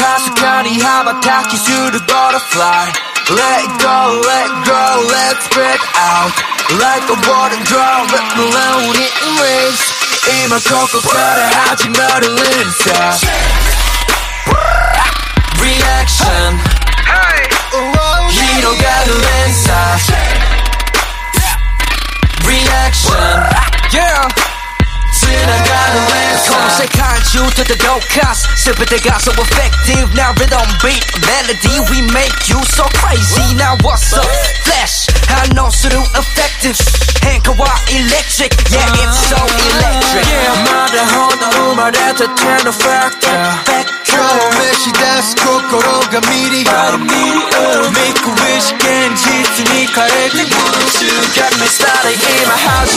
가속하니 하바타키 shoot a butterfly. Let go, let go, let's spread out. Like a water drum, let me learn it in waves 이만 to the dough cost sip it they got so effective. Now, rhythm beat. Melody we make you so crazy. Now what's up? Flash I know so effective. 행커와 electric. Yeah it's so electric. Yeah 말을 하나 말해도 turn the factor 처음에 시대에서 코코로가 미리 바로 미리 믿고 의식엔 짙으니 me, 무릎 You got me started in my house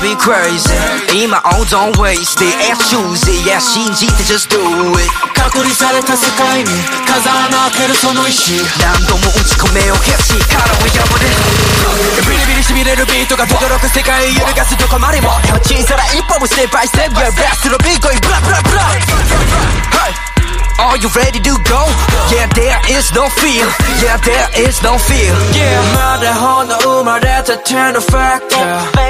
be crazy 今 on don't waste it And choose it Yeah, 信じて just do it 隔離された世界に風穴開けるその意志何度も打ち込めよケチ殻を破れビリビリしびれるビートが轟く世界揺るがすどこまでも小さな一歩をステップバイステップ Yeah, best のビートにブラブラブラ Hey Are you ready to go? Yeah, there is no fear. Yeah, there is no fear. Yeah, まだほんの生まれたての factor. 今日召